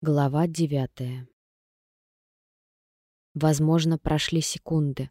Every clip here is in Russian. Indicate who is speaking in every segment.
Speaker 1: Глава девятая. Возможно, прошли секунды,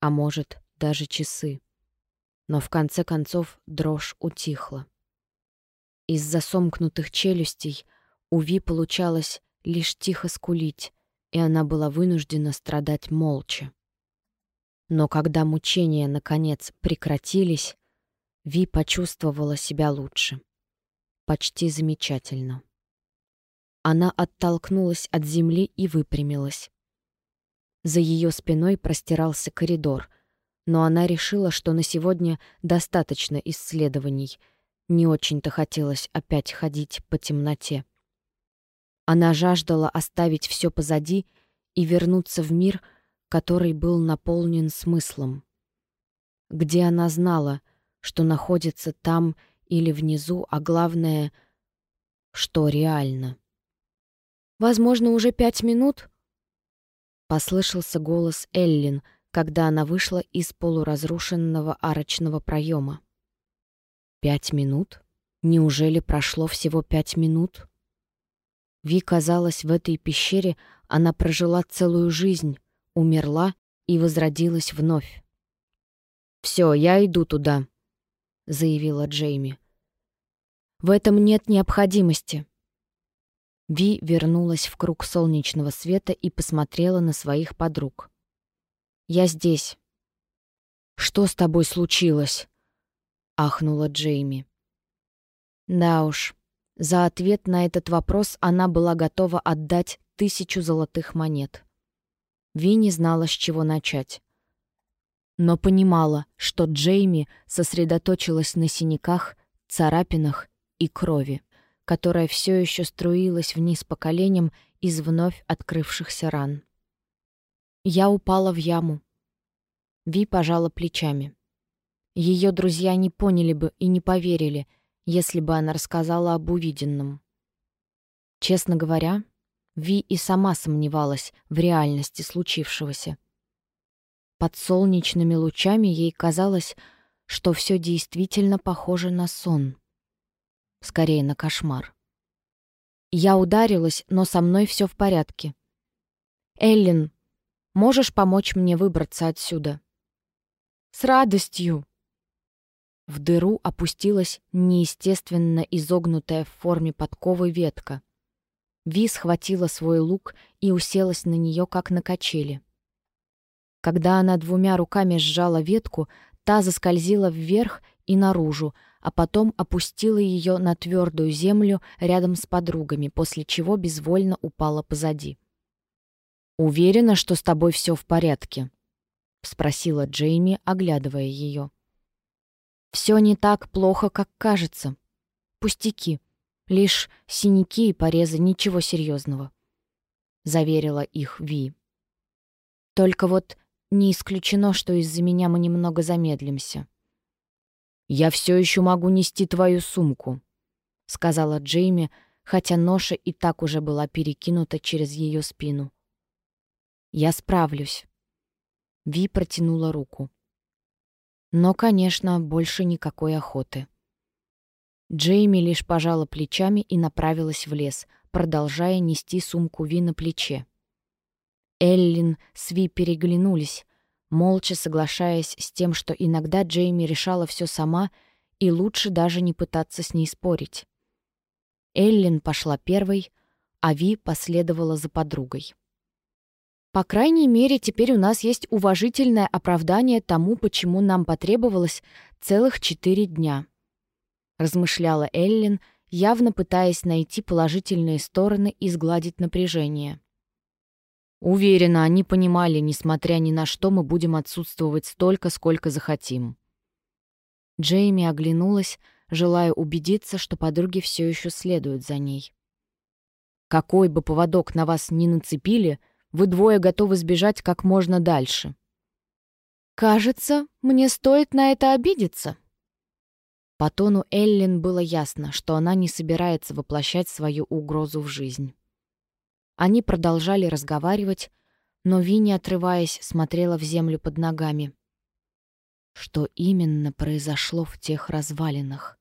Speaker 1: а может, даже часы. Но в конце концов дрожь утихла. Из-за сомкнутых челюстей у Ви получалось лишь тихо скулить, и она была вынуждена страдать молча. Но когда мучения, наконец, прекратились, Ви почувствовала себя лучше. Почти замечательно. Она оттолкнулась от земли и выпрямилась. За ее спиной простирался коридор, но она решила, что на сегодня достаточно исследований. Не очень-то хотелось опять ходить по темноте. Она жаждала оставить все позади и вернуться в мир, который был наполнен смыслом. Где она знала, что находится там или внизу, а главное, что реально. Возможно, уже пять минут?» Послышался голос Эллин, когда она вышла из полуразрушенного арочного проема. «Пять минут? Неужели прошло всего пять минут?» Ви казалось, в этой пещере она прожила целую жизнь, умерла и возродилась вновь. «Все, я иду туда», — заявила Джейми. «В этом нет необходимости», Ви вернулась в круг солнечного света и посмотрела на своих подруг. «Я здесь». «Что с тобой случилось?» — ахнула Джейми. Да уж, за ответ на этот вопрос она была готова отдать тысячу золотых монет. Ви не знала, с чего начать. Но понимала, что Джейми сосредоточилась на синяках, царапинах и крови которая все еще струилась вниз по коленям из вновь открывшихся ран. Я упала в яму. Ви пожала плечами. Ее друзья не поняли бы и не поверили, если бы она рассказала об увиденном. Честно говоря, Ви и сама сомневалась в реальности случившегося. Под солнечными лучами ей казалось, что все действительно похоже на сон скорее на кошмар. Я ударилась, но со мной все в порядке. «Эллин, можешь помочь мне выбраться отсюда?» «С радостью!» В дыру опустилась неестественно изогнутая в форме подковы ветка. Ви схватила свой лук и уселась на нее, как на качели. Когда она двумя руками сжала ветку, та заскользила вверх и наружу, а потом опустила ее на твердую землю рядом с подругами, после чего безвольно упала позади. «Уверена, что с тобой все в порядке?» — спросила Джейми, оглядывая ее. «Все не так плохо, как кажется. Пустяки. Лишь синяки и порезы, ничего серьезного», — заверила их Ви. «Только вот не исключено, что из-за меня мы немного замедлимся». «Я все еще могу нести твою сумку», — сказала Джейми, хотя ноша и так уже была перекинута через ее спину. «Я справлюсь». Ви протянула руку. Но, конечно, больше никакой охоты. Джейми лишь пожала плечами и направилась в лес, продолжая нести сумку Ви на плече. Эллин с Ви переглянулись, молча соглашаясь с тем, что иногда Джейми решала все сама и лучше даже не пытаться с ней спорить. Эллин пошла первой, а Ви последовала за подругой. «По крайней мере, теперь у нас есть уважительное оправдание тому, почему нам потребовалось целых четыре дня», — размышляла Эллин, явно пытаясь найти положительные стороны и сгладить напряжение. Уверена, они понимали, несмотря ни на что, мы будем отсутствовать столько, сколько захотим. Джейми оглянулась, желая убедиться, что подруги все еще следуют за ней. «Какой бы поводок на вас ни нацепили, вы двое готовы сбежать как можно дальше». «Кажется, мне стоит на это обидеться». По тону Эллен было ясно, что она не собирается воплощать свою угрозу в жизнь. Они продолжали разговаривать, но Ви, не отрываясь, смотрела в землю под ногами. Что именно произошло в тех развалинах?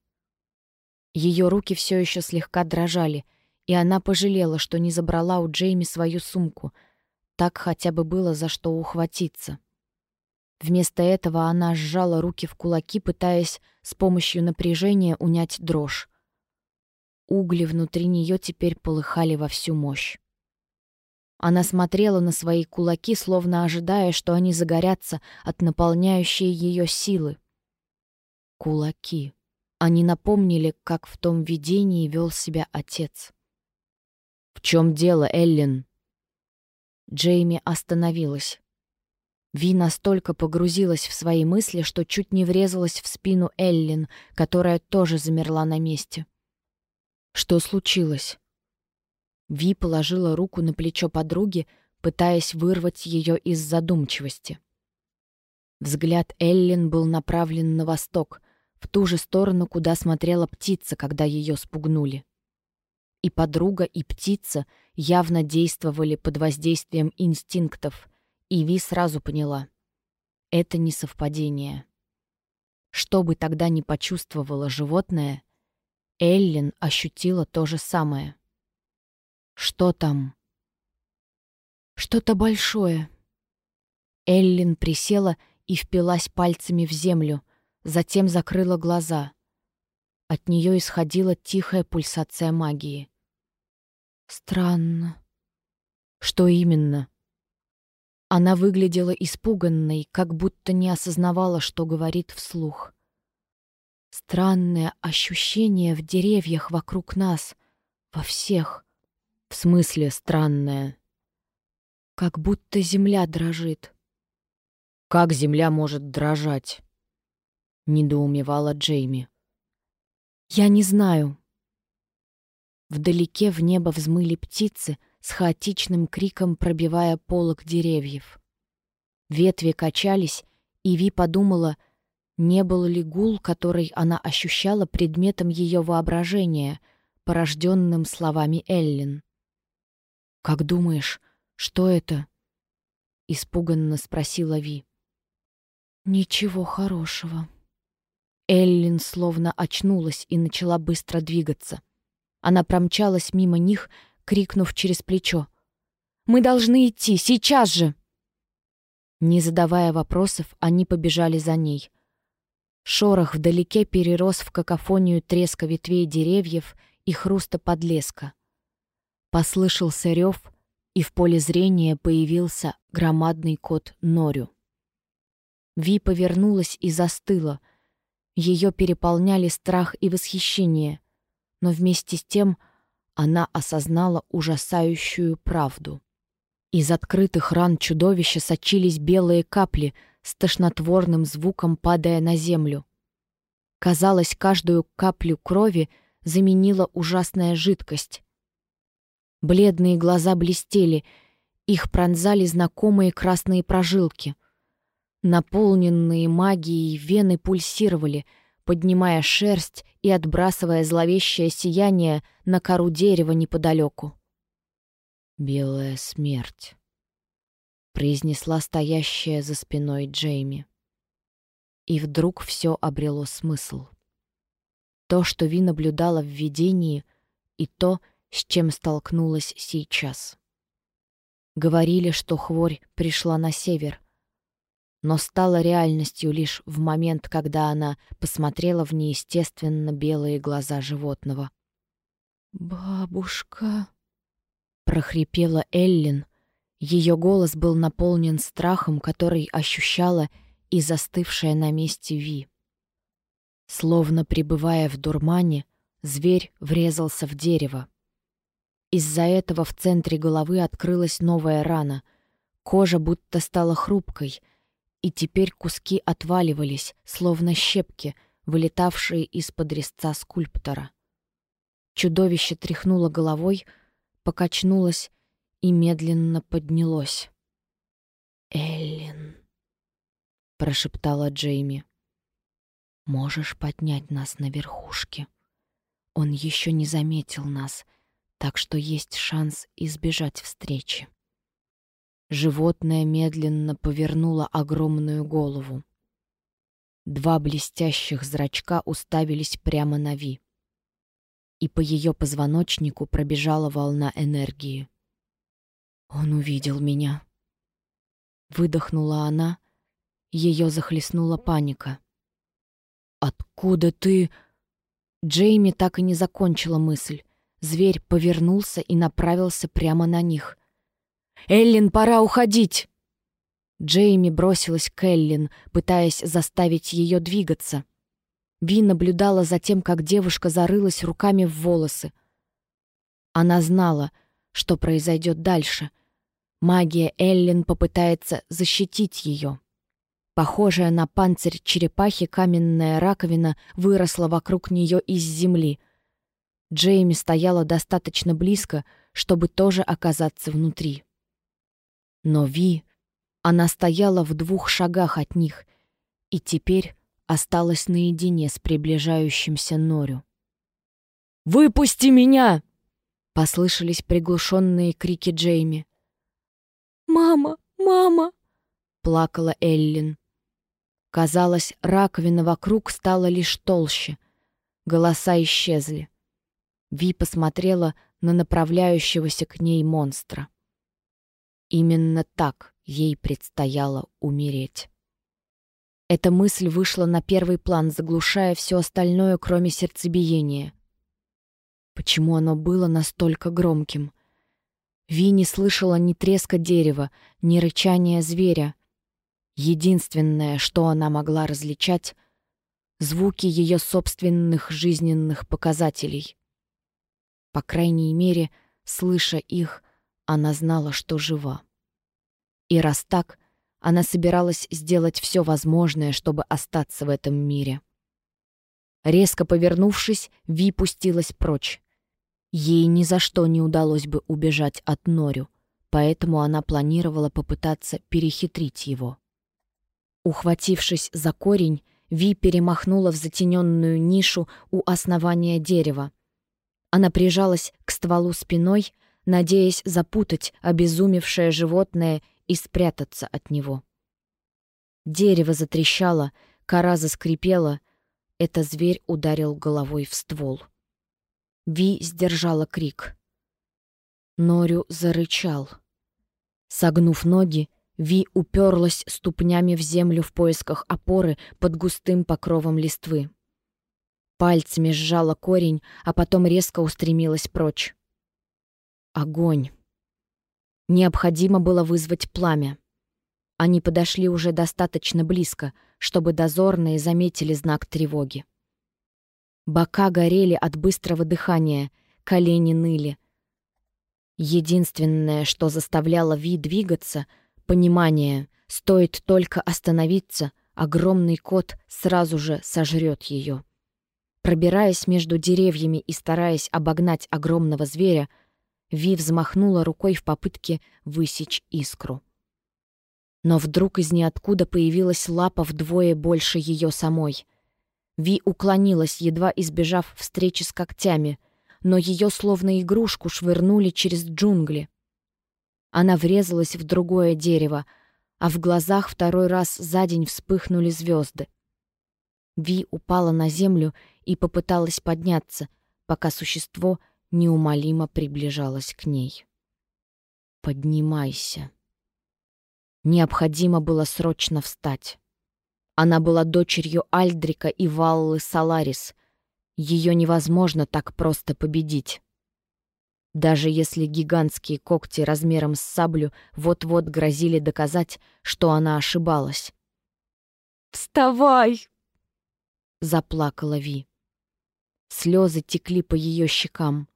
Speaker 1: Ее руки все еще слегка дрожали, и она пожалела, что не забрала у Джейми свою сумку. Так хотя бы было за что ухватиться. Вместо этого она сжала руки в кулаки, пытаясь с помощью напряжения унять дрожь. Угли внутри нее теперь полыхали во всю мощь. Она смотрела на свои кулаки, словно ожидая, что они загорятся от наполняющей ее силы. Кулаки. Они напомнили, как в том видении вел себя отец. «В чем дело, Эллен?» Джейми остановилась. Ви настолько погрузилась в свои мысли, что чуть не врезалась в спину Эллен, которая тоже замерла на месте. Что случилось? Ви положила руку на плечо подруги, пытаясь вырвать ее из задумчивости. Взгляд Эллен был направлен на восток, в ту же сторону, куда смотрела птица, когда ее спугнули. И подруга, и птица явно действовали под воздействием инстинктов — и Ви сразу поняла. Это не совпадение. Что бы тогда ни почувствовало животное, Эллин ощутила то же самое. «Что там?» «Что-то большое». Эллин присела и впилась пальцами в землю, затем закрыла глаза. От нее исходила тихая пульсация магии. «Странно». «Что именно?» Она выглядела испуганной, как будто не осознавала, что говорит вслух. Странное ощущение в деревьях вокруг нас, во всех. В смысле странное? Как будто земля дрожит. «Как земля может дрожать?» — недоумевала Джейми. «Я не знаю». Вдалеке в небо взмыли птицы — с хаотичным криком пробивая полок деревьев. Ветви качались, и Ви подумала, не был ли гул, который она ощущала предметом ее воображения, порожденным словами Эллен. «Как думаешь, что это?» — испуганно спросила Ви. «Ничего хорошего». Эллин словно очнулась и начала быстро двигаться. Она промчалась мимо них, крикнув через плечо. «Мы должны идти, сейчас же!» Не задавая вопросов, они побежали за ней. Шорох вдалеке перерос в какофонию треска ветвей деревьев и хруста подлеска. Послышался рев, и в поле зрения появился громадный кот Норю. Ви повернулась и застыла. Ее переполняли страх и восхищение, но вместе с тем — она осознала ужасающую правду. Из открытых ран чудовища сочились белые капли с тошнотворным звуком, падая на землю. Казалось, каждую каплю крови заменила ужасная жидкость. Бледные глаза блестели, их пронзали знакомые красные прожилки. Наполненные магией вены пульсировали — поднимая шерсть и отбрасывая зловещее сияние на кору дерева неподалеку. «Белая смерть», — произнесла стоящая за спиной Джейми. И вдруг все обрело смысл. То, что Ви наблюдала в видении, и то, с чем столкнулась сейчас. Говорили, что хворь пришла на север, но стала реальностью лишь в момент, когда она посмотрела в неестественно белые глаза животного. «Бабушка...» — прохрипела Эллин. Ее голос был наполнен страхом, который ощущала и застывшая на месте Ви. Словно пребывая в дурмане, зверь врезался в дерево. Из-за этого в центре головы открылась новая рана. Кожа будто стала хрупкой — и теперь куски отваливались, словно щепки, вылетавшие из-под резца скульптора. Чудовище тряхнуло головой, покачнулось и медленно поднялось. «Эллен», — прошептала Джейми, — «можешь поднять нас на верхушке. Он еще не заметил нас, так что есть шанс избежать встречи». Животное медленно повернуло огромную голову. Два блестящих зрачка уставились прямо на Ви. и по ее позвоночнику пробежала волна энергии. «Он увидел меня». Выдохнула она, ее захлестнула паника. «Откуда ты...» Джейми так и не закончила мысль. Зверь повернулся и направился прямо на них. «Эллин, пора уходить!» Джейми бросилась к Эллин, пытаясь заставить ее двигаться. Ви наблюдала за тем, как девушка зарылась руками в волосы. Она знала, что произойдет дальше. Магия Эллин попытается защитить ее. Похожая на панцирь черепахи каменная раковина выросла вокруг нее из земли. Джейми стояла достаточно близко, чтобы тоже оказаться внутри. Но Ви, она стояла в двух шагах от них и теперь осталась наедине с приближающимся Норю. «Выпусти меня!» — послышались приглушенные крики Джейми.
Speaker 2: «Мама! Мама!»
Speaker 1: — плакала Эллин. Казалось, раковина вокруг стала лишь толще. Голоса исчезли. Ви посмотрела на направляющегося к ней монстра. Именно так ей предстояло умереть. Эта мысль вышла на первый план, заглушая все остальное, кроме сердцебиения. Почему оно было настолько громким? Ви не слышала ни треска дерева, ни рычания зверя, Единственное, что она могла различать — звуки ее собственных жизненных показателей. По крайней мере, слыша их, она знала, что жива. И раз так, она собиралась сделать все возможное, чтобы остаться в этом мире. Резко повернувшись, Ви пустилась прочь. Ей ни за что не удалось бы убежать от Норю, поэтому она планировала попытаться перехитрить его. Ухватившись за корень, Ви перемахнула в затененную нишу у основания дерева. Она прижалась к стволу спиной, надеясь запутать обезумевшее животное и спрятаться от него. Дерево затрещало, кора заскрипела. Это зверь ударил головой в ствол. Ви сдержала крик. Норю зарычал. Согнув ноги, Ви уперлась ступнями в землю в поисках опоры под густым покровом листвы. Пальцами сжала корень, а потом резко устремилась прочь. Огонь. Необходимо было вызвать пламя. Они подошли уже достаточно близко, чтобы дозорные заметили знак тревоги. Бока горели от быстрого дыхания, колени ныли. Единственное, что заставляло Ви двигаться — Понимание, стоит только остановиться, огромный кот сразу же сожрет ее. Пробираясь между деревьями и стараясь обогнать огромного зверя, Ви взмахнула рукой в попытке высечь искру. Но вдруг из ниоткуда появилась лапа вдвое больше ее самой. Ви уклонилась, едва избежав встречи с когтями, но ее словно игрушку швырнули через джунгли. Она врезалась в другое дерево, а в глазах второй раз за день вспыхнули звезды. Ви упала на землю и попыталась подняться, пока существо неумолимо приближалось к ней. «Поднимайся». Необходимо было срочно встать. Она была дочерью Альдрика и Валлы Саларис. Ее невозможно так просто победить даже если гигантские когти размером с саблю вот-вот грозили доказать, что она ошибалась.
Speaker 2: «Вставай!»
Speaker 1: — заплакала Ви. Слезы текли по ее щекам.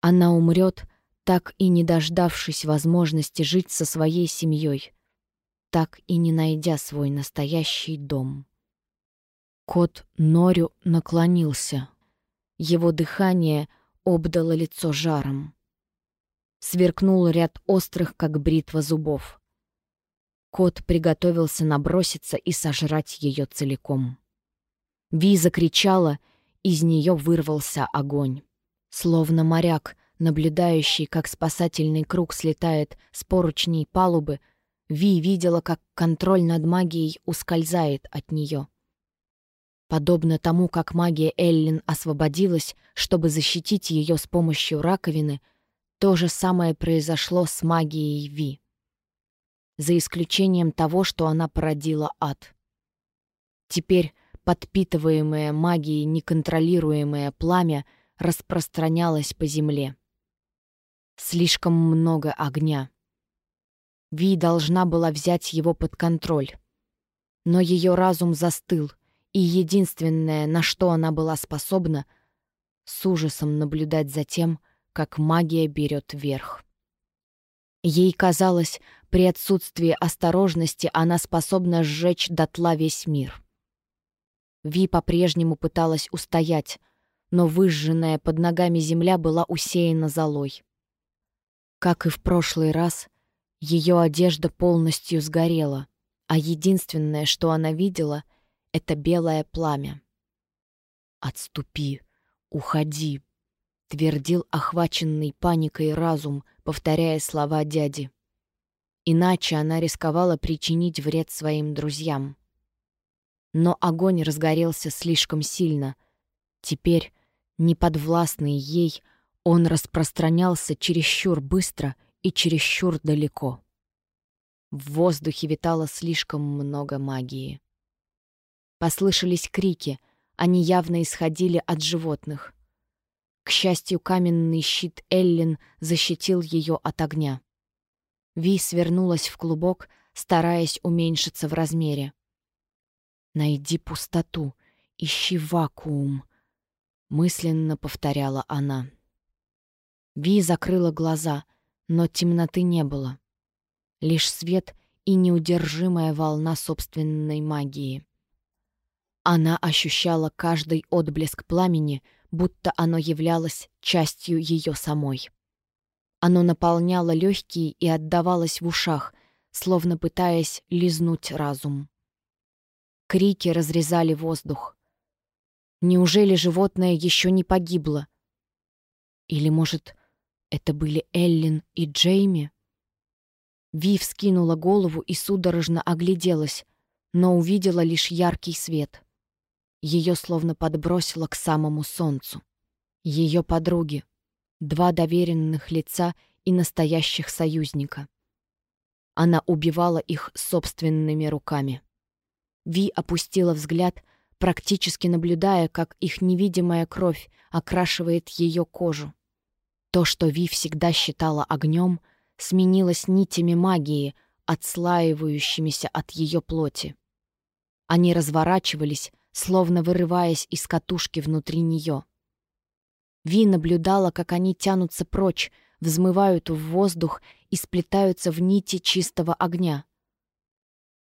Speaker 1: Она умрет, так и не дождавшись возможности жить со своей семьей, так и не найдя свой настоящий дом. Кот Норю наклонился. Его дыхание — обдало лицо жаром. Сверкнул ряд острых, как бритва зубов. Кот приготовился наброситься и сожрать ее целиком. Ви закричала, из нее вырвался огонь. Словно моряк, наблюдающий, как спасательный круг слетает с поручней палубы, Ви видела, как контроль над магией ускользает от нее. Подобно тому, как магия Эллин освободилась, чтобы защитить ее с помощью раковины, то же самое произошло с магией Ви. За исключением того, что она породила ад. Теперь подпитываемое магией неконтролируемое пламя распространялось по земле. Слишком много огня. Ви должна была взять его под контроль. Но ее разум застыл — и единственное, на что она была способна, с ужасом наблюдать за тем, как магия берет верх. Ей казалось, при отсутствии осторожности она способна сжечь дотла весь мир. Ви по-прежнему пыталась устоять, но выжженная под ногами земля была усеяна золой. Как и в прошлый раз, ее одежда полностью сгорела, а единственное, что она видела — это белое пламя. «Отступи, уходи», — твердил охваченный паникой разум, повторяя слова дяди. Иначе она рисковала причинить вред своим друзьям. Но огонь разгорелся слишком сильно. Теперь, неподвластный ей, он распространялся чересчур быстро и чересчур далеко. В воздухе витало слишком много магии. Послышались крики, они явно исходили от животных. К счастью, каменный щит Эллен защитил ее от огня. Ви свернулась в клубок, стараясь уменьшиться в размере. «Найди пустоту, ищи вакуум», — мысленно повторяла она. Ви закрыла глаза, но темноты не было. Лишь свет и неудержимая волна собственной магии. Она ощущала каждый отблеск пламени, будто оно являлось частью ее самой. Оно наполняло легкие и отдавалось в ушах, словно пытаясь лизнуть разум. Крики разрезали воздух. Неужели животное еще не погибло? Или, может, это были Эллин и Джейми? Вив скинула голову и судорожно огляделась, но увидела лишь яркий свет. Ее словно подбросило к самому солнцу. Ее подруги, два доверенных лица и настоящих союзника. Она убивала их собственными руками. Ви опустила взгляд, практически наблюдая, как их невидимая кровь окрашивает ее кожу. То, что Ви всегда считала огнем, сменилось нитями магии, отслаивающимися от ее плоти. Они разворачивались, словно вырываясь из катушки внутри нее. Ви наблюдала, как они тянутся прочь, взмывают в воздух и сплетаются в нити чистого огня.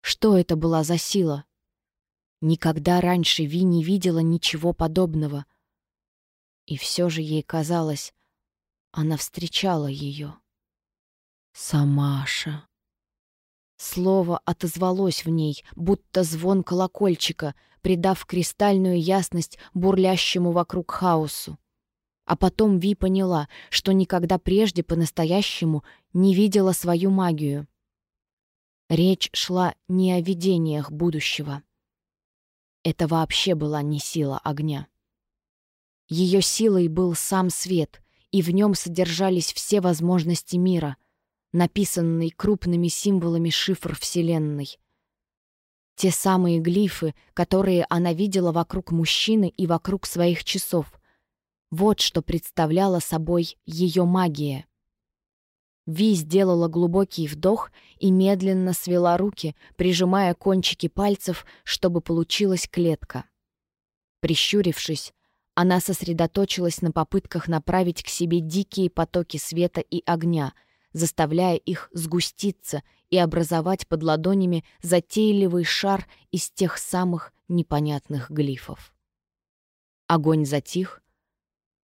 Speaker 1: Что это была за сила? Никогда раньше Ви не видела ничего подобного. И все же ей казалось, она встречала ее. «Самаша». Слово отозвалось в ней, будто звон колокольчика, придав кристальную ясность бурлящему вокруг хаосу. А потом Ви поняла, что никогда прежде по-настоящему не видела свою магию. Речь шла не о видениях будущего. Это вообще была не сила огня. Ее силой был сам свет, и в нем содержались все возможности мира, написанный крупными символами шифр Вселенной. Те самые глифы, которые она видела вокруг мужчины и вокруг своих часов. Вот что представляла собой ее магия. Ви сделала глубокий вдох и медленно свела руки, прижимая кончики пальцев, чтобы получилась клетка. Прищурившись, она сосредоточилась на попытках направить к себе дикие потоки света и огня, заставляя их сгуститься и образовать под ладонями затейливый шар из тех самых непонятных глифов. Огонь затих.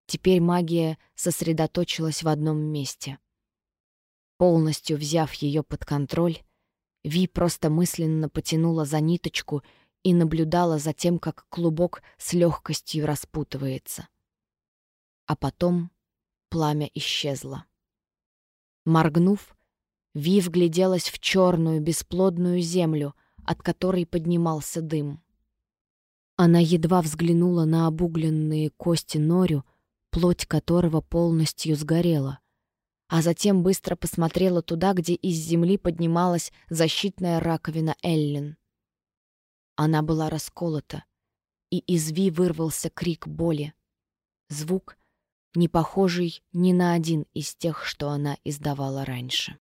Speaker 1: Теперь магия сосредоточилась в одном месте. Полностью взяв ее под контроль, Ви просто мысленно потянула за ниточку и наблюдала за тем, как клубок с легкостью распутывается. А потом пламя исчезло. Моргнув, Ви вгляделась в черную бесплодную землю, от которой поднимался дым. Она едва взглянула на обугленные кости Норю, плоть которого полностью сгорела, а затем быстро посмотрела туда, где из земли поднималась защитная раковина Эллен. Она была расколота, и из Ви вырвался крик боли. Звук, не похожий ни на один из тех, что она издавала раньше.